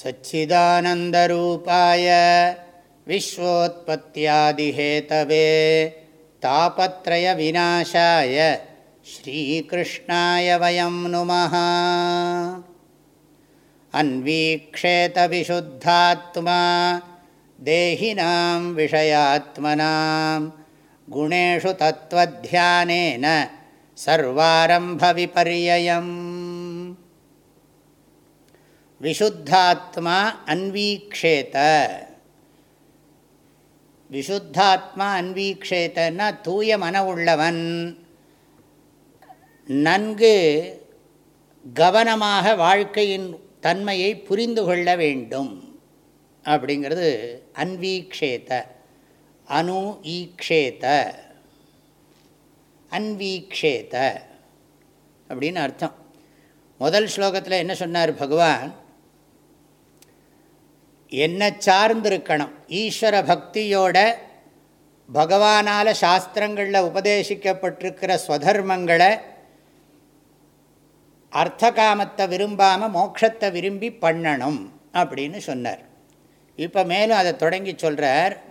सच्चिदानन्दरूपाय विश्वोत्पत्त्यादिहेतवे तापत्रयविनाशाय श्रीकृष्णाय वयं नुमः अन्वीक्षेतविशुद्धात्मा देहिनां विषयात्मनां गुणेषु तत्त्वध्यानेन सर्वारम्भविपर्ययम् விஷுத்தாத்மா அன்வீக்ஷேத. விஷுத்தாத்மா அன்வீக்ஷேத்தன்னா தூய மன உள்ளவன் நன்கு கவனமாக வாழ்க்கையின் தன்மையை புரிந்து கொள்ள வேண்டும். அப்படிங்கிறது அன்வீக்ஷேத. அணு ஈக்ஷேத. அன்வீக்ஷேத அப்படின்னு அர்த்தம். முதல் ஸ்லோகத்தில் என்ன சொன்னார் பகவான்? என்ன சார்ந்திருக்கணும். ஈஸ்வர பக்தியோட பகவானால் சாஸ்திரங்களில் உபதேசிக்கப்பட்டிருக்கிற ஸ்வதர்மங்களை அர்த்த காமத்தை விரும்பாமல் மோட்சத்தை விரும்பி பண்ணணும் அப்படின்னு சொன்னார். இப்போ மேலும் அதை தொடங்கி சொல்கிறார்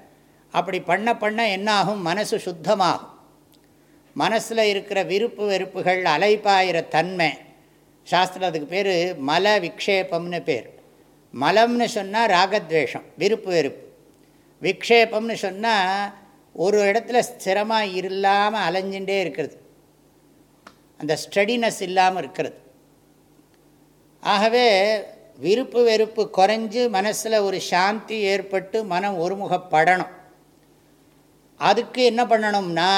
அப்படி பண்ண பண்ண என்னாகும்? மனசு சுத்தமாகும். மனசில் இருக்கிற விருப்பு வெறுப்புகள் அலைப்பாயிற தன்மை சாஸ்திரம் அதுக்கு பேர் மல விக்ஷேபம்னு பேர். மலம்னு சொன்னால் ராகத்வேஷம் விருப்பு வெறுப்பு. விக்ஷேபம்னு சொன்னால் ஒரு இடத்துல ஸ்திரமாக இல்லாமல் அலைஞ்சுட்டே இருக்கிறது. அந்த ஸ்டடினஸ் இல்லாமல் இருக்கிறது. ஆகவே விருப்பு வெறுப்பு குறைஞ்சு மனசில் ஒரு சாந்தி ஏற்பட்டு மனம் ஒருமுகப்படணும். அதுக்கு என்ன பண்ணணும்னா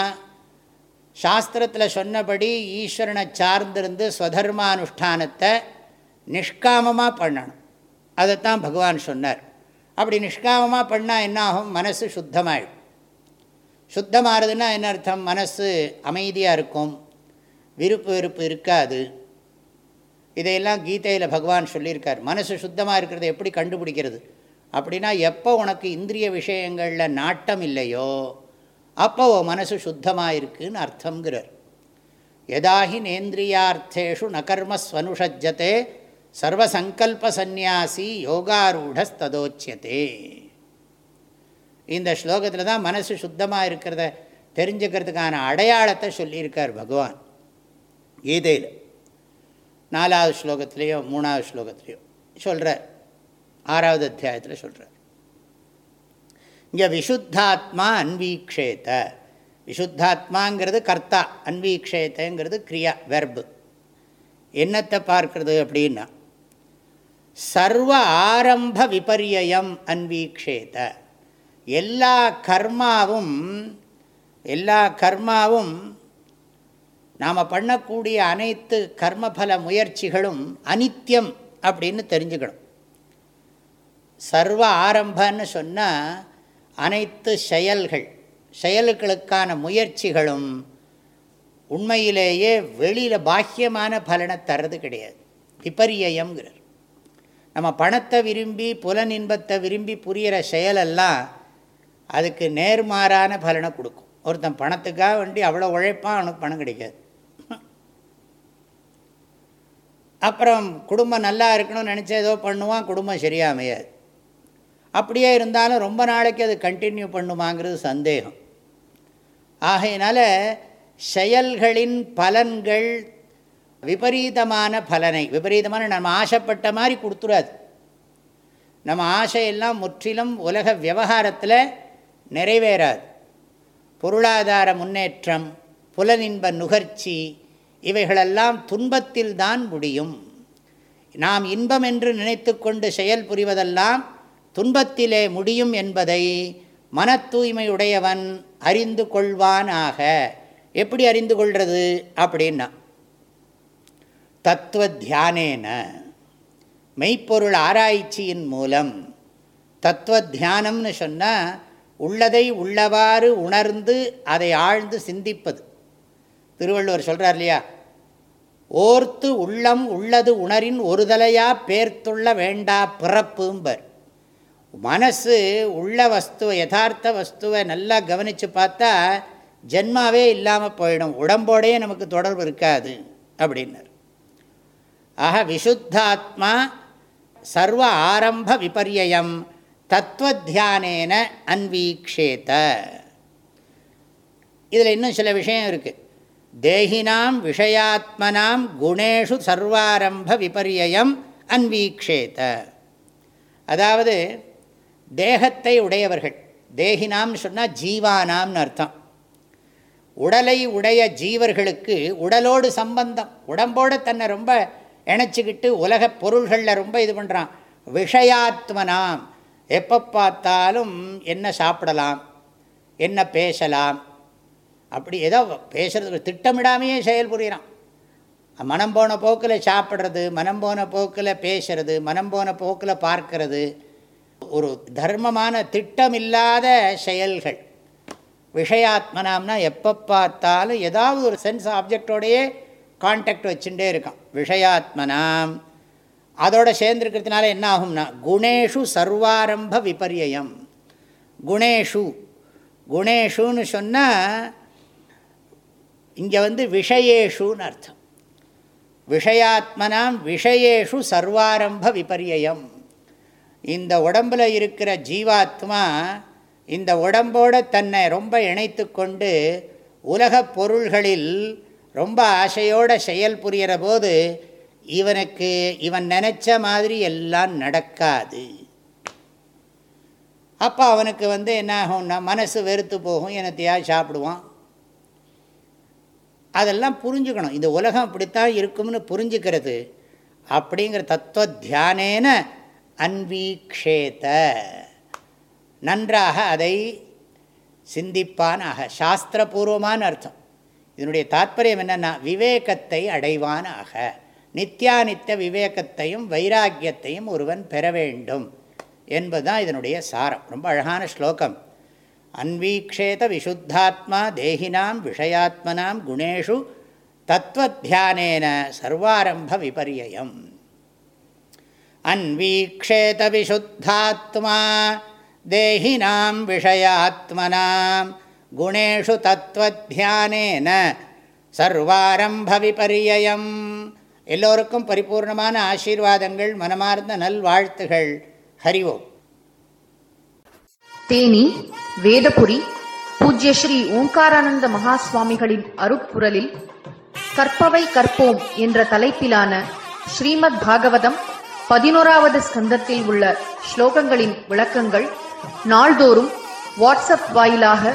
சாஸ்திரத்தில் சொன்னபடி ஈஸ்வரனை சார்ந்திருந்து ஸ்வதர்மானுஷ்டானத்தை நிஷ்காமமாக பண்ணணும். அதைத்தான் பகவான் சொன்னார். அப்படி நிஷ்காமமாக பண்ணால் என்னாகும்? மனசு சுத்தமாயிடும். சுத்தமாகிறதுனா என்ன அர்த்தம்? மனசு அமைதியாக இருக்கும். விருப்பு வெறுப்பு இருக்காது. இதையெல்லாம் கீதையில் பகவான் சொல்லியிருக்கார். மனசு சுத்தமாக இருக்கிறத எப்படி கண்டுபிடிக்கிறது? அப்படின்னா எப்போ உனக்கு இந்திரிய விஷயங்களில் நாட்டம் இல்லையோ அப்போ மனசு சுத்தமாக இருக்குன்னு அர்த்தங்கிறார் எதாகி நேந்திரியார்த்தேஷு நகர்மஸ்வனுஷஜத்தே சர்வசங்கல்பசந்நியாசி யோகாரூடஸ்ததோச்சியதே. இந்த ஸ்லோகத்தில் தான் மனசு சுத்தமாக இருக்கிறத தெரிஞ்சுக்கிறதுக்கான அடையாளத்தை சொல்லியிருக்கார் பகவான். கீதையில். நாலாவது ஸ்லோகத்திலையோ மூணாவது ஸ்லோகத்திலையோ சொல்கிறார் ஆறாவது அத்தியாயத்தில் சொல்கிறார் இங்கே விஷுத்தாத்மா அன்வீக்ஷேத. விஷுத்தாத்மாங்கிறது கர்த்தா அன்வீக்ஷேத்தங்கிறது கிரியா வெர்பு என்னத்தை பார்க்கறது அப்படின்னா சர்வ ஆரம்ப விபரியம் அன்வீக்ஷேத. எல்லா கர்மாவும் எல்லா கர்மாவும் நாம் பண்ணக்கூடிய அனைத்து கர்மபல முயற்சிகளும் அனித்தியம் அப்படின்னு தெரிஞ்சுக்கணும். சர்வ ஆரம்பன்னு சொன்னால் அனைத்து செயல்கள் செயல்களுக்கான முயற்சிகளும் உண்மையிலேயே வெளியில் பாக்கியமான பலனை தர்றது கிடையாது. விபரியம்ங்கிறது நம்ம பணத்தை விரும்பி புலன் இன்பத்தை விரும்பி புரிகிற செயலெல்லாம் அதுக்கு நேர்மாறான பலனை கொடுக்கும். ஒருத்தன் பணத்துக்காக வேண்டி அவ்வளோ உழைப்பான் அவனுக்கு பணம் கிடைக்காது. அப்புறம் குடும்பம் நல்லா இருக்கணும்னு நினச்சா ஏதோ பண்ணுவான் குடும்பம் சரியாக அமையாது. அப்படியே இருந்தாலும் ரொம்ப நாளைக்கு அது கண்டினியூ பண்ணுமாங்கிறது சந்தேகம். ஆகையினால செயல்களின் பலன்கள் விபரீதமான பலனை விபரீதமான நம்ம ஆசைப்பட்ட மாதிரி கொடுத்துடாது நம்ம ஆசையெல்லாம் முற்றிலும் உலக விவகாரத்தில் நிறைவேறாது. பொருளாதார முன்னேற்றம் புலனின்ப நுகர்ச்சி இவைகளெல்லாம் துன்பத்தில் தான் முடியும். நாம் இன்பம் என்று நினைத்து கொண்டு செயல் புரிவதெல்லாம் துன்பத்திலே முடியும் என்பதை மன தூய்மையுடையவன் அறிந்து கொள்வானாக. எப்படி அறிந்து கொள்வது அப்படின்னா தத்துவ தியானேன மெய்ப்பொருள் ஆராய்ச்சியின் மூலம் தத்துவ தியானம்னு சொன்னால் உள்ளதை உள்ளவாறு உணர்ந்து அதை ஆழ்ந்து சிந்திப்பது. திருவள்ளுவர் சொல்கிறார் இல்லையா? ஓர்த்து உள்ளம் உள்ளது உணரின் ஒருதலையா பேர்த்துள்ள வேண்டா பிறப்பும்பர். மனசு உள்ள வஸ்துவை யதார்த்த வஸ்துவை நல்லா கவனித்து பார்த்தா ஜென்மாவே இல்லாமல் போயிடும். உடம்போடையே நமக்கு தொடர்பு இருக்காது அப்படின்னார். ஆக விஷுத்தாத்மா சர்வ ஆரம்ப விபரியம் தத்துவத்தியானேன அன்வீக்ஷேத. இதில் இன்னும் சில விஷயம் இருக்குது தேகினாம் விஷயாத்மனாம் குணேஷு சர்வாரம்ப விபரியம் அன்வீக்ஷேத. அதாவது தேகத்தை உடையவர்கள் தேகினாம்னு சொன்னால் ஜீவானாம்னு அர்த்தம். உடலை உடைய ஜீவர்களுக்கு உடலோடு சம்பந்தம் உடம்போடு தன்னை ரொம்ப இணைச்சிக்கிட்டு உலக பொருள்களில் ரொம்ப இது பண்ணுறான் விஷயாத்மனாம். எப்போ பார்த்தாலும் என்ன சாப்பிடலாம்? என்ன பேசலாம்? அப்படி ஏதோ பேசுகிறதுக்கு திட்டமிடாமையே செயல் புரிகிறான் மனம் போன போக்கில் சாப்பிட்றது மனம் போன போக்கில் பேசுறது மனம் போன போக்கில் பார்க்கறது ஒரு தர்மமான திட்டமில்லாத செயல்கள். விஷயாத்மனாம்னா எப்போ பார்த்தாலும் ஏதாவது ஒரு சென்ஸ் ஆப்ஜெக்டோடையே கான்டாக்ட் வச்சுட்டே இருக்கான். விஷயாத்மனாம் அதோட சேர்ந்துருக்கிறதுனால என்ன ஆகும்னா குணேஷு சர்வாரம்ப விபரியம் குணேஷு. குணேஷுன்னு சொன்னால் இங்கே வந்து விஷயேஷுன்னு அர்த்தம். விஷயாத்மனாம் விஷயேஷு சர்வாரம்ப விபரியம் இந்த உடம்பில் இருக்கிற ஜீவாத்மா இந்த உடம்போடு தன்னை ரொம்ப இணைத்து கொண்டு உலகப் பொருள்களில் ரொம்ப ஆசையோட செயல் புரிகிற போது இவனுக்கு இவன் நினச்ச மாதிரி எல்லாம் நடக்காது. அப்போ அவனுக்கு வந்து என்ன ஆகும்னா மனசு வெறுத்து போகும் என்னத்தையாவது சாப்பிடுவான். அதெல்லாம் புரிஞ்சுக்கணும். இந்த உலகம் இப்படித்தான் இருக்கும்னு புரிஞ்சுக்கிறது. அப்படிங்கிற தத்துவ தியானேன அன்வீக்ஷேத. நன்றாக அதை சிந்திப்பானாக. சாஸ்திரபூர்வமான அர்த்தம். இதனுடைய தாற்பயம் என்னென்னா விவேகத்தை அடைவான் ஆக நித்தியானித்த விவேகத்தையும் வைராக்கியத்தையும் ஒருவன் பெற வேண்டும் என்பதுதான் இதனுடைய சாரம். ரொம்ப அழகான ஸ்லோகம். அன்வீக்ஷேத விசுத்தாத்மா தேகினாம் விஷயாத்மனாம் குணேஷு தத்துவத்தியானேன சர்வாரம்ப விபரியம் அன்வீக்ஷேத விசுத்தாத்மா தேகினாம் விஷயாத்மனாம் குணேஷு தத்துவத்தியானேன சர்வாரம்ப விபரியம் எல்லோருக்கும் பரிபூர்ணமான ஆசீர்வாதங்கள் மனமார்ந்த நல்வாழ்த்துகள். ஹரிவோம் தேனி வேதபுரி பூஜ்ய ஸ்ரீ ஓங்காரானந்த மகா சுவாமிகளின் அருப்புரலில் கற்பவை கற்போம் என்ற தலைப்பிலான ஸ்ரீமத் பாகவதம் பதினோராவது ஸ்கந்தத்தில் உள்ள ஸ்லோகங்களின் விளக்கங்கள் நாள்தோறும் வாட்ஸ்அப் வாயிலாக